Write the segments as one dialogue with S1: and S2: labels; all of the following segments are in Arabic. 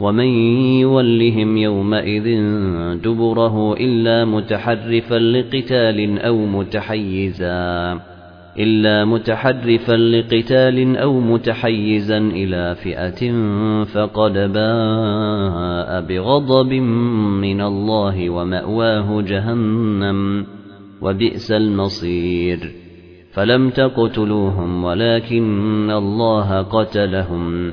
S1: ومن يولهم يومئذ دبره إلا متحرفا لقتال أو متحيزا إلا متحرفا لقتال أو متحيزا إلى فئة فقد باء بغضب من الله ومأواه جهنم وبئس المصير. فلم تقتلوهم ولكن الله قتلهم.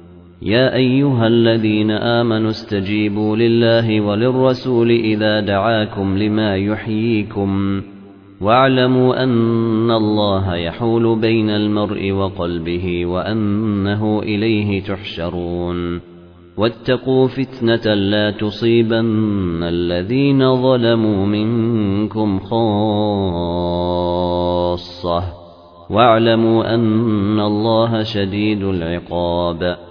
S1: يا أيها الذين آمنوا استجيبوا لله وللرسول إذا دعاكم لما يحييكم واعلموا أن الله يحول بين المرء وقلبه وأنه إليه تحشرون واتقوا فتنة لا تصيبن الذين ظلموا منكم خاصة واعلموا أن الله شديد العقاب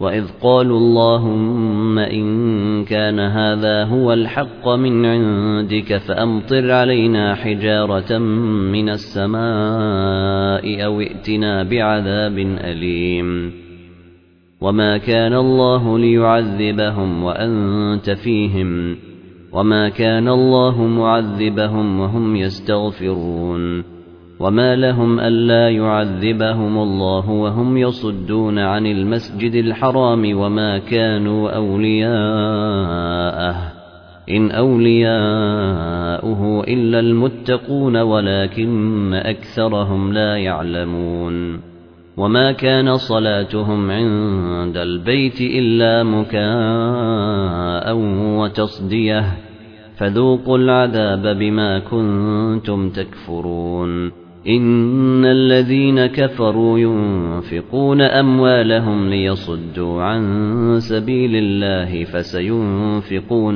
S1: وإذ قالوا اللهم إن كان هذا هو الحق من عندك فأمطر علينا حجارة من السماء أو ائتنا بعذاب أليم وما كان الله ليعذبهم وأنت فيهم وما كان الله معذبهم وهم يستغفرون وما لهم ألا يعذبهم الله وهم يصدون عن المسجد الحرام وما كانوا أولياءه إن أولياؤه إلا المتقون ولكن أكثرهم لا يعلمون وما كان صلاتهم عند البيت إلا مكاء وتصديه فذوقوا العذاب بما كنتم تكفرون إن الذين كفروا ينفقون أموالهم ليصدوا عن سبيل الله فسينفقونها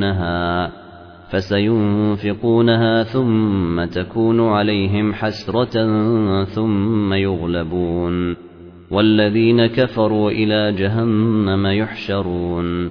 S1: فسينفقونها ثم تكون عليهم حسرة ثم يغلبون والذين كفروا إلى جهنم يحشرون.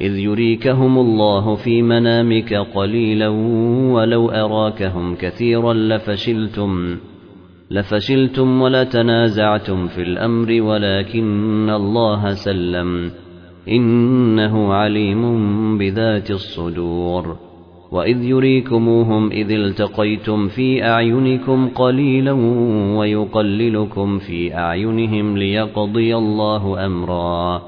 S1: إذ يريكهم الله في منامك قليلا ولو أراكهم كثيرا لفشلتم لفشلتم ولتنازعتم في الأمر ولكن الله سلم. إنه عليم بذات الصدور. وإذ يريكموهم إذ التقيتم في أعينكم قليلا ويقللكم في أعينهم ليقضي الله أمرا.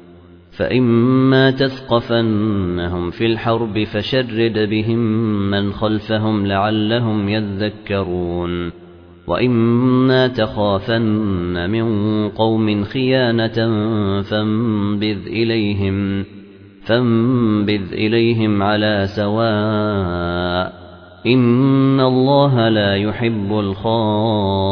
S1: فإما تثقفنهم في الحرب فشرد بهم من خلفهم لعلهم يذكرون وإما تخافن من قوم خيانة فانبذ إليهم فانبذ إليهم على سواء إن الله لا يحب الخائنين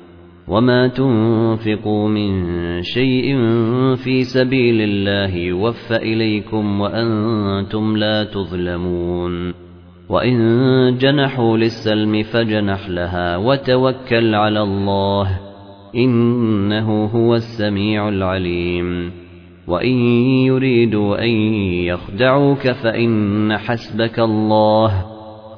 S1: وما تنفقوا من شيء في سبيل الله يوفى إليكم وأنتم لا تظلمون وإن جنحوا للسلم فجنح لها وتوكل على الله إنه هو السميع العليم وإن يريدوا أن يخدعوك فإن حسبك الله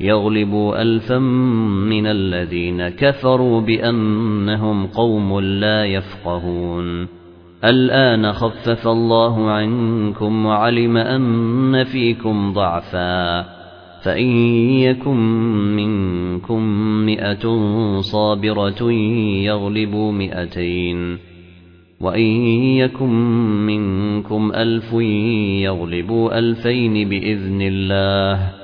S1: يغلبوا ألفا من الذين كفروا بأنهم قوم لا يفقهون. الآن خفف الله عنكم وعلم أن فيكم ضعفا. فإن يكن منكم مئة صابرة يغلبوا مئتين. وإن يكن منكم ألف يغلبوا ألفين بإذن الله.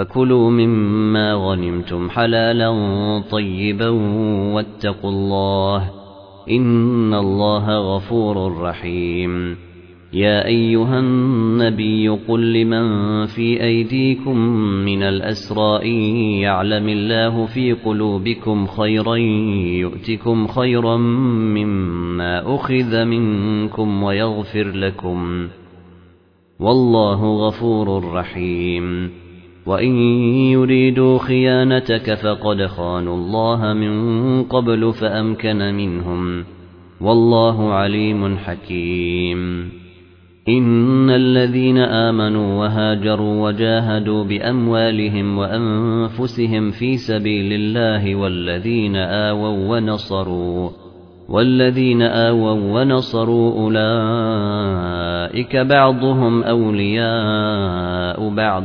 S1: فكلوا مما غنمتم حلالا طيبا واتقوا الله إن الله غفور رحيم. يا أيها النبي قل لمن في أيديكم من الأسراء يعلم الله في قلوبكم خيرا يؤتكم خيرا مما أخذ منكم ويغفر لكم. والله غفور رحيم. وإن يريدوا خيانتك فقد خانوا الله من قبل فأمكن منهم والله عليم حكيم. إن الذين آمنوا وهاجروا وجاهدوا بأموالهم وأنفسهم في سبيل الله والذين آووا ونصروا والذين آووا ونصروا أولئك بعضهم أولياء بعض.